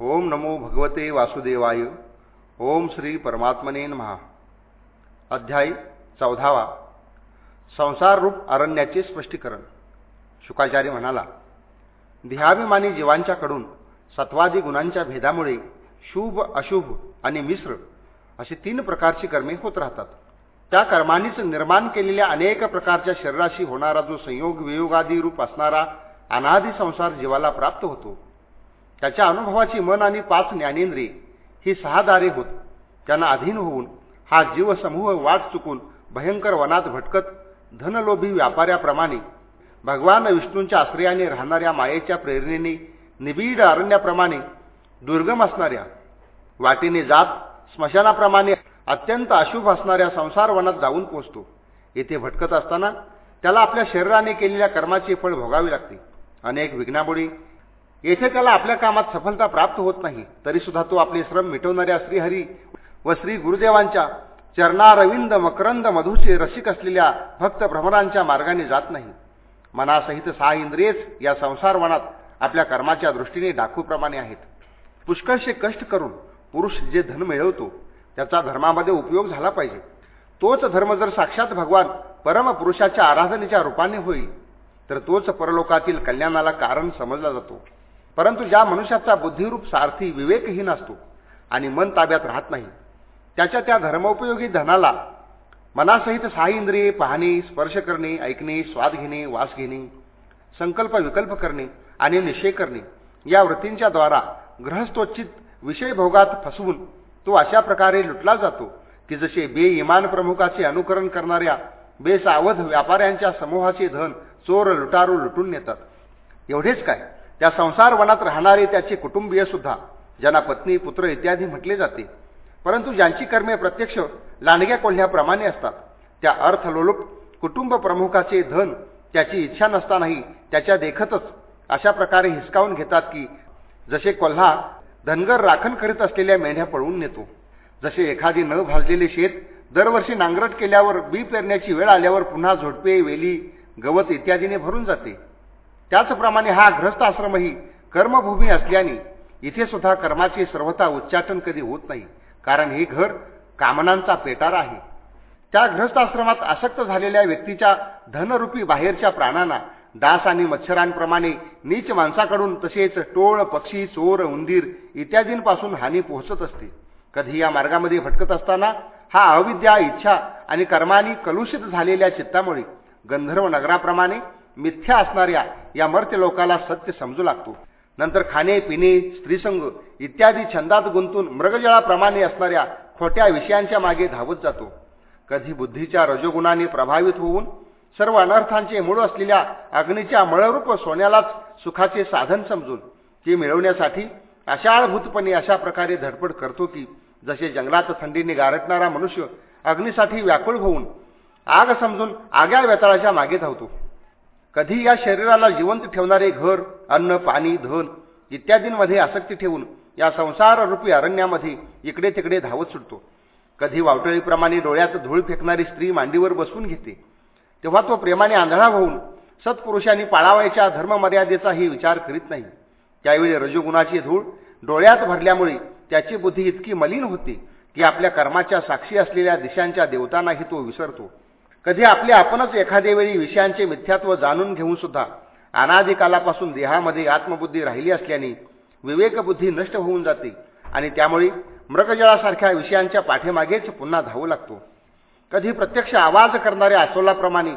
ओम नमो भगवते वासुदेवाय ओम श्री परमात्मने महा अध्याय चौधावा संसार संसाररूप अरण्याचे स्पष्टीकरण. शुकाचार्य म्हणाला देहाभिमानी जीवांच्याकडून सत्वादी गुणांच्या भेदामुळे शुभ अशुभ आणि मिश्र अशी तीन प्रकारची कर्मे होत राहतात. त्या कर्मांनीच निर्माण केलेल्या अनेक प्रकारच्या शरीराशी होणारा जो संयोग वियोगादी रूप असणारा अनादी संसार जीवाला प्राप्त होतो. त्याच्या अनुभवाची मन आणि पाच ज्ञानेंद्रिय ही सहा दारे होत. त्यांना अधीन होऊन हा जीवसमूह वाट चुकून भयंकर वनात भटकत धनलोभी व्यापाऱ्याप्रमाणे भगवान विष्णूंच्या आश्रयाने राहणाऱ्या मायेच्या प्रेरणेने निबीड अरण्याप्रमाणे दुर्गम असणाऱ्या वाटेने जात स्मशानाप्रमाणे अत्यंत अशुभ असणाऱ्या संसार वनात जाऊन पोचतो. येथे भटकत असताना त्याला आपल्या शरीराने केलेल्या कर्माचे फळ भोगावे लागते. अनेक विघ्नामुळे येथे त्याला आपल्या कामात सफलता प्राप्त होत नाही तरी सुद्धा तो आपले श्रम मिटवणाऱ्या श्रीहरी व श्री गुरुदेवांच्या चरणारविंद मकरंद मधूचे रसिक असलेल्या भक्त भ्रमरांच्या मार्गाने जात नाही. मनासहित सहा इंद्रियेच या संसारवनात आपल्या कर्माच्या दृष्टीने डाकूप्रमाणे आहेत. पुष्कळशे कष्ट करून पुरुष जे धन मिळवतो त्याचा धर्मामध्ये उपयोग झाला पाहिजे. तोच धर्म जर साक्षात भगवान परमपुरुषाच्या आराधनेच्या रूपाने होईल तर तोच परलोकातील कल्याणाला कारण समजला जातो. परंतु ज्या मनुष्याचा बुद्धिरूप सारथी विवेकहीन असतो आणि मन ताब्यात राहत नाही त्याच्या त्या धर्मोपयोगी धनाला मनासहित सहा इंद्रिये पाहणे स्पर्श करणे ऐकणे स्वाद घेणे वास घेणे संकल्प विकल्प करणे आणि निश्चय करणे या वृत्तींच्या द्वारा ग्रहस्थोचित विषयभोगात फसवून तो अशा प्रकारे लुटला जातो की जसे बेइमान प्रमुखाचे अनुकरण करणाऱ्या बेसावध व्यापाऱ्यांच्या समूहाचे धन चोर लुटारू लुटून नेतात. एवढेच काय? त्या संसार वनात राहणारे त्याचे कुटुंबीय सुद्धा ज्यांना पत्नी पुत्र इत्यादी म्हटले जाते. परंतु ज्यांची कर्मे प्रत्यक्ष लांडग्या कोल्ह्याप्रमाणे असतात त्या अर्थलोलुप कुटुंब प्रमुखाचे धन त्याची इच्छा नसतानाही त्याच्या देखतच अशा प्रकारे हिसकावून घेतात की जसे कोल्हा धनगर राखण करीत असलेल्या मेंढ्या पळवून नेतो जसे एखादी न भाजलेले शेत दरवर्षी नांगरट केल्यावर बी पेरण्याची वेळ आल्यावर पुन्हा झोडपे वेली गवत इत्यादीने भरून जाते. त्याचप्रमाणे हा ग्रस्त आश्रमही कर्मभूमी असल्याने इथे सुद्धा कर्माचे सर्वथा उच्चाटन कधी होत नाही कारण हे घर कामनांचा पेटार आहे. त्या ग्रस्ताश्रमात आसक्त झालेल्या व्यक्तीच्या धनरूपी बाहेरच्या प्राणांना डास आणि मच्छरांप्रमाणे नीच माणसाकडून तसेच टोळ पक्षी चोर उंदीर इत्यादींपासून हानी पोहोचत असते. कधी या मार्गामध्ये भटकत असताना हा अविद्या इच्छा आणि कर्मानी कलुषित झालेल्या चित्तामुळे गंधर्व नगराप्रमाणे मिथ्या असणाऱ्या या मर्त्यलोकाला सत्य समजू लागतो. नंतर खाणे पिणे स्त्रीसंग इत्यादी छंदात गुंतून मृगजळाप्रमाणे असणाऱ्या खोट्या विषयांच्या मागे धावत जातो. कधी बुद्धीच्या रजोगुणाने प्रभावित होऊन सर्व अनर्थांचे मूळ असलेल्या अग्नीच्या मळरूप सोन्यालाच सुखाचे साधन समजून ते मिळवण्यासाठी अशाळभूतपणे अशा प्रकारे धडपड करतो की जसे जंगलात थंडीने गारटणारा मनुष्य अग्नीसाठी व्याकुळ होऊन आग समजून आग्या वेताळाच्या मागे धावतो. कधी या शरीराला जिवंत ठेवणारे घर अन्न पाणी धन इत्यादींमध्ये आसक्ती ठेवून या संसाररूपी अरण्यामध्ये इकडे तिकडे धावत सुटतो. कधी वावटळीप्रमाणे डोळ्यात धूळ फेकणारी स्त्री मांडीवर बसून घेते. तेव्हा तो प्रेमाने आंधळा होऊन सत्पुरुषांनी पाळावायच्या धर्ममर्यादेचाही विचार करीत नाही. त्यावेळी रजोगुणाची धूळ डोळ्यात भरल्यामुळे त्याची बुद्धी इतकी मलिन होते की आपल्या कर्माच्या साक्षी असलेल्या दिशांच्या देवतांनाही तो विसरतो. कधी आपले आपणच एखाद्या वेळी विषयांचे मिथ्यात्व जाणून घेऊन सुद्धा अनादिकालापासून देहामध्ये आत्मबुद्धी राहिली असल्याने विवेकबुद्धी नष्ट होऊन जाते आणि त्यामुळे मृगजळासारख्या विषयांच्या पाठीमागेच पुन्हा धावू लागतो. कधी प्रत्यक्ष आवाज करणाऱ्या असोलाप्रमाणे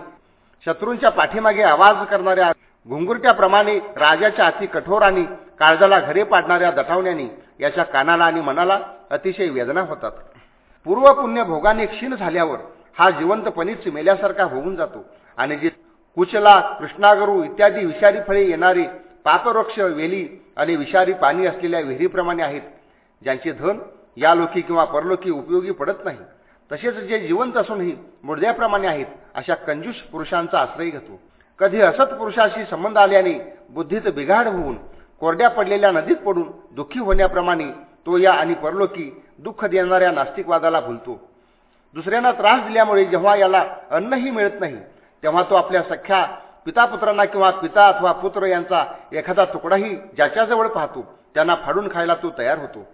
शत्रूंच्या पाठीमागे आवाज करणाऱ्या घुंगुरट्याप्रमाणे राजाच्या अति कठोर आणि काळजाला घरे पाडणाऱ्या दटावण्याने याच्या कानाला आणि मनाला अतिशय वेदना होतात. पूर्वपुण्य भोगाने क्षीण झाल्यावर हा जिवंतपणीच मेल्यासारखा होऊन जातो. आणि जे कुचला कृष्णागरू इत्यादी विषारी फळे येणारी पापवृक्ष वेली आणि विषारी पाणी असलेल्या विहिरीप्रमाणे आहेत. ज्यांचे धन या लोकी किंवा परलोकी उपयोगी पडत नाही. तसेच जे जिवंत असूनही मुर्द्याप्रमाणे आहेत अशा कंजूस पुरुषांचा आश्रय घेतो. कधी असत पुरुषाशी संबंध आल्याने बुद्धीत बिघाड होऊन कोरड्या पडलेल्या नदीत पडून दुःखी होण्याप्रमाणे तो या आणि परलोकी दुःख देणाऱ्या नास्तिकवादाला भुलतो. दुसऱ्यांना त्रास दिल्यामुळे जेव्हा याला अन्नही मिळत नाही तेव्हा तो आपल्या सख्या पितापुत्रांना किंवा पिता अथवा पुत्र यांचा एखादा तुकडाही ज्याच्याजवळ पाहतो त्यांना फाडून खायला तो तयार होतो.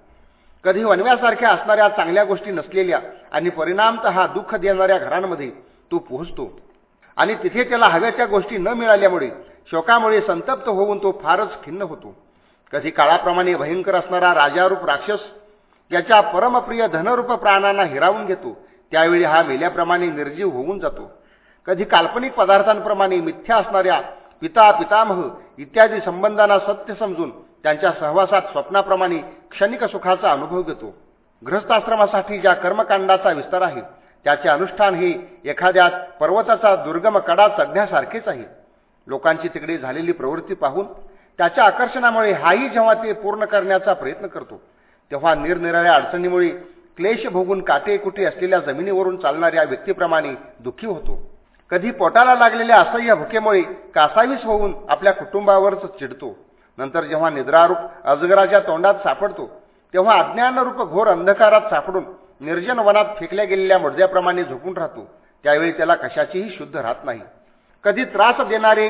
कधी वनव्यासारख्या असणाऱ्या चांगल्या गोष्टी नसलेल्या आणि परिणामत हा दुःख देणाऱ्या घरांमध्ये तो पोहोचतो. आणि तिथे त्याला हव्याच्या गोष्टी न मिळाल्यामुळे शोकामुळे संतप्त होऊन तो फारच खिन्न होतो. कधी काळाप्रमाणे भयंकर असणारा राजारूप राक्षस याच्या परमप्रिय धनरूप प्राणांना हिरावून घेतो त्यावेळी हा मेल्याप्रमाणे निर्जीव होऊन जातो. कधी काल्पनिक पदार्थांप्रमाणे मिथ्या असणाऱ्या पिता पितामह इत्यादी संबंधांना सत्य समजून त्यांच्या सहवासात स्वप्नाप्रमाणे क्षणिक सुखाचा अनुभव घेतो. गृहस्थाश्रमासाठी ज्या कर्मकांडाचा विस्तार आहे त्याचे अनुष्ठान हे एखाद्या पर्वताचा दुर्गम कडा चढण्यासारखेच आहे. लोकांची तिकडे झालेली प्रवृत्ती पाहून त्याच्या आकर्षणामुळे हाही जेव्हा ते पूर्ण करण्याचा प्रयत्न करतो तेव्हा निरनिराळ्या अडचणीमुळे क्लेश भोगून काटे कुठे असलेल्या जमिनीवरून चालणाऱ्या व्यक्तीप्रमाणे दुःखी होतो. कधी पोटाला लागलेल्या असह्य भुकेमुळे कासावीस होऊन आपल्या कुटुंबावरच चिडतो. नंतर जेव्हा निद्रारूप अजगराच्या तोंडात सापडतो तेव्हा अज्ञानरूप घोर अंधकारात सापडून निर्जन वनात फेकल्या गेलेल्या मुर्द्याप्रमाणे झोपून राहतो. त्यावेळी त्याला कशाचीही शुद्ध राहत नाही. कधी त्रास देणारे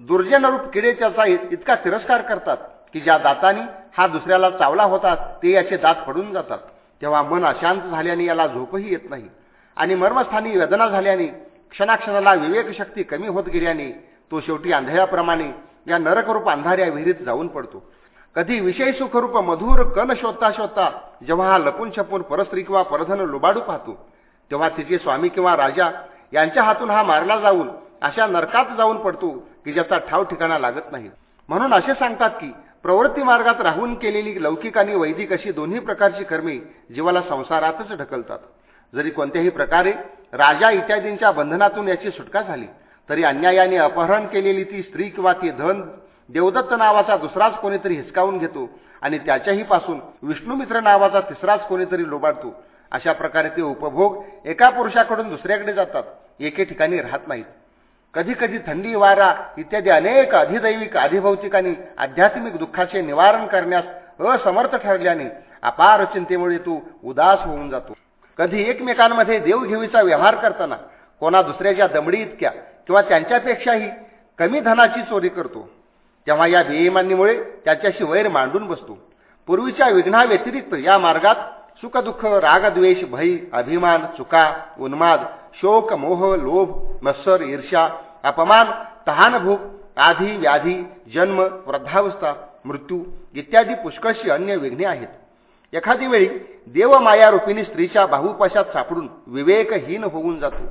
दुर्जनरूप किडे त्याचा इतका तिरस्कार करतात की ज्या दातानी हा दुसऱ्याला चावला होता ते याचे दात पडून जातात. तेव्हा मन अशांत झाल्याने याला झोपही येत नाही. आणि मर्मस्थानी वेदना झाल्याने क्षणाक्षणाला विवेकशक्ती कमी होत गेल्याने तो शेवटी आंधळ्याप्रमाणे या नरकरूप अंधाऱ्या विहिरीत जाऊन पडतो. कधी विषय सुखरूप मधुर कण शोधता शोधता जेव्हा हा लपून छपून परस्त्री किंवा परधन लुबाडू पाहतो तेव्हा तिचे स्वामी किंवा राजा यांच्या हातून हा मारला जाऊन अशा नरकात जाऊन पडतो की ज्याचा ठाव ठिकाणा लागत नाही. म्हणून असे सांगतात की प्रवृत्ती मार्गात राहून केलेली लौकिक आणि वैदिक अशी दोन्ही प्रकारची कर्मे जीवाला संसारातच ढकलतात. जरी कोणत्याही प्रकारे राजा इत्यादींच्या बंधनातून याची सुटका झाली तरी अन्यायाने अपहरण केलेली ती स्त्री किंवा ती धन देवदत्त नावाचा दुसराच कोणीतरी हिसकावून घेतो आणि त्याच्याही पासून विष्णुमित्र नावाचा तिसराच कोणीतरी लोबाडतो. अशा प्रकारे ते उपभोग एका पुरुषाकडून दुसऱ्याकडे जातात एके ठिकाणी राहत नाहीत. कधी कधी थंडी वारा इत्यादी अनेक अधिदैविक अधिभौतिक आणि आध्यात्मिक दुःखाचे निवारण करण्यास असमर्थ ठरल्याने अपार चिंतेमुळे तो उदास होऊन जातो. कधी एकमेकांमध्ये देवघेवीचा व्यवहार करताना कोणा दुसऱ्याच्या दमडी इतक्या किंवा त्यांच्यापेक्षाही कमी धनाची चोरी करतो तेव्हा या बेईमानीमुळे त्याच्याशी वैर मांडून बसतो. पूर्वीच्या विघ्नाव्यतिरिक्त या मार्गात सुखदुःख रागद्वेष भय अभिमान चुका उन्माद शोक मोह लोभ मत्सर ईर्ष्या अपमान तहानभूक आधी व्याधी जन्म वृद्धावस्था मृत्यू इत्यादी पुष्कळशी अन्य विघ्ने आहेत. एखादी वेळी देवमायारूपिणी स्त्रीच्या बाहुपाशात सापडून विवेकहीन होऊन जातो.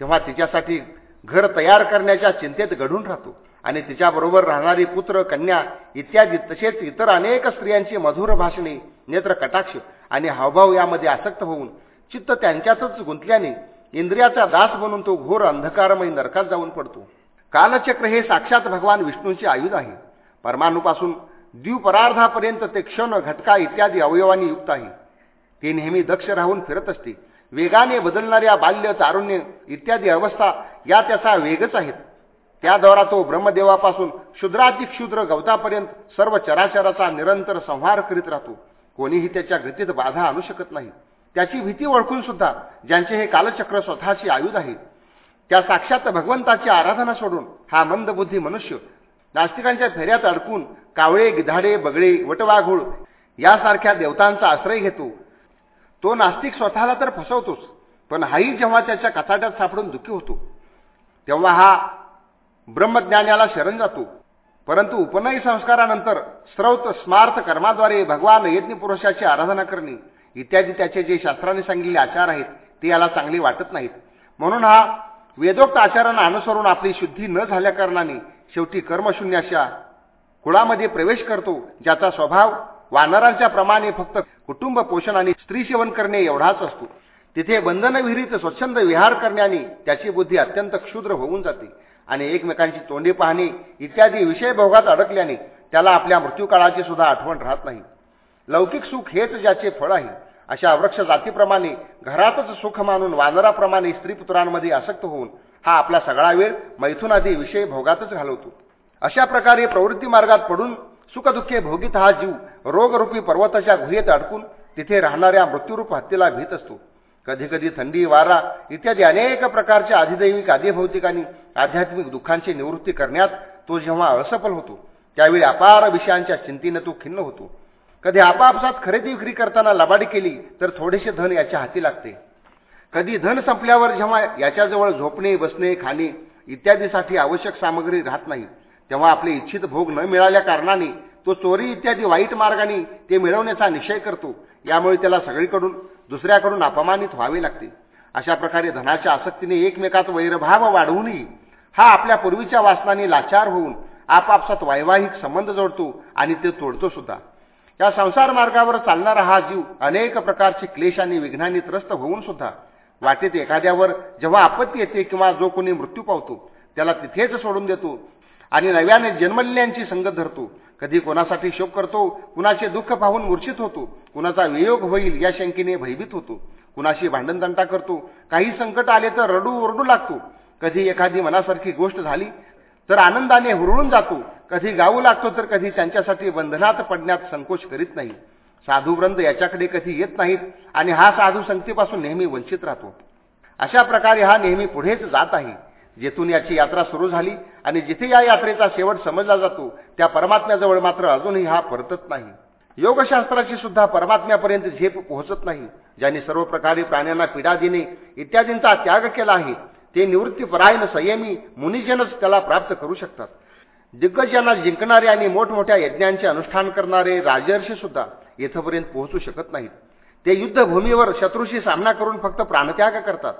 तेव्हा तिच्यासाठी घर तयार करण्याच्या चिंतेत घडून राहतो आणि तिच्याबरोबर राहणारी पुत्र कन्या इत्यादी तसेच इतर अनेक स्त्रियांची मधुर भाषणे नेत्र कटाक्ष आणि हावभाव यामध्ये आसक्त होऊन चित्त त्यांच्यातच गुंतल्याने इंद्रियाचा दास बनून तो घोर अंधकारमय नरकात जाऊन पडतो. कालचक्र हे साक्षात भगवान विष्णूंचे आयुध आहे. परमाणूपासून द्विपरार्धापर्यंत ते क्षण घटका इत्यादी अवयवांनी युक्त आहे. ते नेहमी दक्ष राहून फिरत असते. वेगाने बदलणाऱ्या बाल्य तारुण्य इत्यादी अवस्था या त्याचा वेगच आहेत. त्याद्वारा तो ब्रह्मदेवापासून क्षुद्रातिक्षुद्र गवतापर्यंत सर्व चराचराचा निरंतर संहार करीत राहतो. कोणीही त्याच्या गतीत बाधा आणू शकत नाही. त्याची भीती ओळखून सुद्धा ज्यांचे हे कालचक्र स्वतःचे आयुध आहे त्या साक्षात भगवंताची आराधना सोडून हा मंदबुद्धी मनुष्य नास्तिकांच्या फेऱ्यात अडकून कावळे गिधाडे बगळे वटवाघूळ यासारख्या देवतांचा आश्रय घेतो. तो नास्तिक स्वतःला तर फसवतोच पण हाही जेव्हा त्याच्या कचाट्यात सापडून दुःखी होतो तेव्हा हा ब्रह्मज्ञानाला शरण जातो. परंतु उपनयी संस्कारानंतर स्रौत स्मार्थ कर्माद्वारे भगवान यज्ञ पुरुषाची आराधना करणे इत्यादी त्याचे जे शास्त्राने सांगितलेले आचार आहेत ते याला चांगले वाटत नाहीत. म्हणून हा वेदोक्त आचारांना अनुसरून आपली शुद्धी न झाल्याकारणाने शेवटी कर्मशून्याच्या कुळामध्ये प्रवेश करतो ज्याचा स्वभाव वानरांच्या प्रमाणे फक्त कुटुंब पोषण आणि स्त्री सेवन करणे एवढाच असतो. तिथे बंधनविहिरीत स्वच्छंद विहार करण्याने त्याची बुद्धी अत्यंत क्षुद्र होऊन जाते आणि एकमेकांची तोंडी पाहणे इत्यादी विषय भोगात अडकल्याने त्याला आपल्या मृत्यूकाळाची सुद्धा आठवण राहत नाही. लौकिक सुख हेच ज्याचे फळ आहे. अशा वृक्ष जातीप्रमाणे घरातच सुख मानून वानराप्रमाणे स्त्रीपुत्रांमध्ये आसक्त होऊन हा आपला सगळा वेळ मैथुनादी विषय भोगातच घालवतो. अशा प्रकारे प्रवृत्ती मार्गात पडून सुखदुःखे भोगीत हा जीव रोगरूपी पर्वताच्या गुहेत अडकून तिथे राहणाऱ्या मृत्यूरूप हत्येला भीत असतो. कधीकधी थंडी वारा इत्यादी अनेक प्रकारच्या अधिदैविक आदिभौतिक आणि आध्यात्मिक दुःखांची निवृत्ती करण्यात तो जेव्हा असफल होतो त्यावेळी अपार विषयांच्या चिंतीनं तो खिन्न होतो. कधी आपापसात खरेदी विक्री करताना लबाडी केली तर थोडेसे धन याच्या हाती लागते. कधी धन संपल्यावर जेव्हा याच्याजवळ झोपणे बसणे खाणे इत्यादीसाठी आवश्यक सामग्री राहत नाही तेव्हा आपले इच्छित भोग न मिळाल्या कारणाने तो चोरी इत्यादी वाईट मार्गाने ते मिळवण्याचा निश्चय करतो. यामुळे त्याला सगळीकडून दुसऱ्याकडून अपमानित व्हावे लागते. अशा प्रकारे धनाच्या आसक्तीने एकमेकात वैरभाव वाढवूनही हा आपल्या पूर्वीच्या वासनाने लाचार होऊन आपापसात वैवाहिक संबंध जोडतो आणि ते तोडतो सुद्धा. या संसार मार्गावर चालणारा हा जीव अनेक प्रकारचे क्लेश आणि विघ्नांनी त्रस्त होऊन सुद्धा वाटेत एखाद्यावर जेव्हा आपत्ती येते किंवा जो कोणी मृत्यू पावतो त्याला तिथेच सोडून देतो आणि नव्याने जन्मलेल्यांची संगत धरतो. कधी कोणासाठी शोक करतो कुणाचे दुःख पाहून मूर्छित होतो कुणाचा वियोग होईल या शंकेने भयभीत होतो. कुणाशी भांडणतंटा करतो काही संकट आले तर रडू ओरडू लागतो. कधी एखादी मनासारखी गोष्ट झाली तर आनंदाने हुरळून जातो कधी गाऊ लागतो तर कधी त्यांच्यासाठी बंधनात पडण्यात संकोच करीत नाही. साधूवृंद याच्याकडे कधी येत नाहीत आणि हा साधू संगतीपासून नेहमी वंचित राहतो. अशा प्रकारे हा नेहमी पुढेच जात आहे. जेथून याची यात्रा सुरू झाली आणि जिथे या यात्रेचा शेवट समजला जातो त्या परमात्म्याजवळ मात्र अजूनही हा परतत नाही. योगशास्त्राची सुद्धा परमात्म्यापर्यंत झेप पोहोचत नाही ज्यांनी सर्व प्रकारे प्राण्यांना पीडा देणे इत्यादींचा त्याग केला आहे. ते निवृत्तीपरायण संयमी मुनिजनच त्याला प्राप्त करू शकतात. दिग्गजांना जिंकणारे आणि मोठमोठ्या यज्ञांचे अनुष्ठान करणारे राजर्षी सुद्धा येथपर्यंत पोहोचू शकत नाहीत. ते युद्धभूमीवर शत्रूशी सामना करून फक्त प्राणत्याग करतात.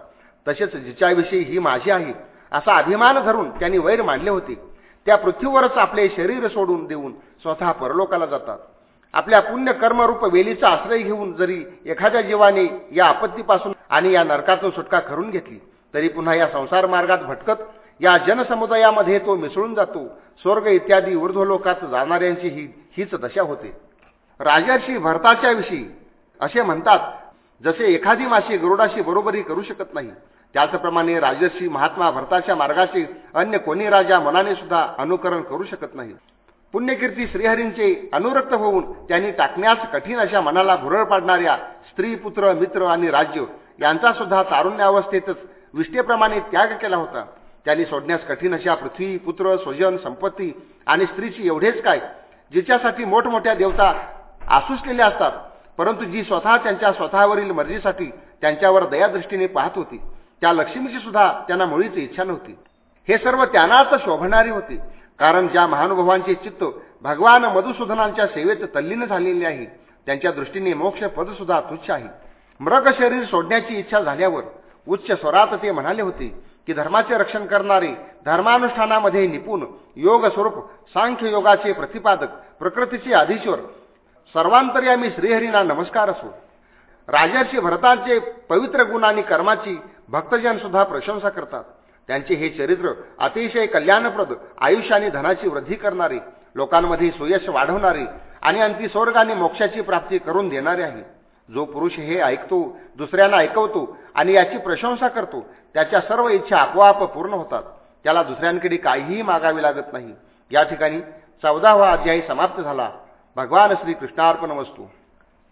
तसेच जिच्याविषयी ही माझी आहे असा अभिमान धरून त्यांनी वैर मांडले होते. त्या पृथ्वीवरच आपले शरीर सोडून देऊन स्वतः परलोकाला जातात. आपल्या पुण्य कर्मरूप वेलीचा आश्रय घेऊन जरी एखाद्या जीवाने या आपत्तीपासून आणि या नरकातून सुटका करून घेतली तरी पुन्हा या संसार मार्गात भटकत या जनसमुदायामध्ये तो मिसळून जातो. स्वर्ग इत्यादी ऊर्ध्वलोकात जाणाऱ्यांची ही हीच दशा होते. राजाशी भरताच्या विषयी असे म्हणतात जसे एखादी माशी गरुडाशी बरोबरी करू शकत नाही त्याचप्रमाणे राजर्षी महात्मा भरताच्या मार्गाचे अन्य कोणी राजा मनाने सुद्धा अनुकरण करू शकत नाही. पुण्यकीर्ती श्रीहरींचे अनुरक्त होऊन त्यांनी टाकण्यास कठीण अशा मनाला भुरळ पाडणाऱ्या स्त्री पुत्र मित्र आणि राज्य यांचा सुद्धा तारुण्यावस्थेतच विष्ठेप्रमाणे त्याग केला होता. त्यांनी सोडण्यास कठीण अशा पृथ्वी पुत्र स्वजन संपत्ती आणि स्त्रीची एवढेच काय जिच्यासाठी मोठमोठ्या देवता आसुसलेल्या असतात. परंतु जी स्वतः त्यांच्या स्वतःवरील मर्जीसाठी त्यांच्यावर दयादृष्टीने पाहत होती त्या लक्ष्मीची सुद्धा त्यांना मुळीच इच्छा नव्हती. हे सर्व त्यांनाच शोभणारे होते कारण ज्या महानुभवांचे चित्त भगवान मधुसूदनांच्या सेवेत तल्लीन झालेले आहे त्यांच्या दृष्टीने मोक्ष पद सुद्धा तुच्छ आहे. मृग शरीर सोडण्याची इच्छा झाल्यावर उच्च स्वरात ते म्हणाले होते की धर्माचे रक्षण करणारे धर्मानुष्ठानामध्ये निपुण योग स्वरूप सांख्य योगाचे प्रतिपादक प्रकृतीचे अधीश्वर सर्वांतर्यामी श्रीहरींना नमस्कार असो. राजर्षी भरतांचे पवित्र गुण आणि कर्माची भक्तजन सुद्धा प्रशंसा करतात. त्यांचे हे चरित्र अतिशय कल्याणप्रद आयुष्य आणि धनाची वृद्धी करणारे लोकांमध्ये सुयश वाढवणारे आणि अंतिस्वर्ग आणि मोक्षाची प्राप्ती करून देणारे आहे. जो पुरुष हे ऐकतो दुसऱ्यांना ऐकवतो आणि याची प्रशंसा करतो त्याच्या सर्व इच्छा आपोआप पूर्ण होतात. त्याला दुसऱ्यांकडे काहीही मागावे लागत नाही. या ठिकाणी चौदावा अध्यायी समाप्त झाला. भगवान श्री कृष्णार्पण वस्तू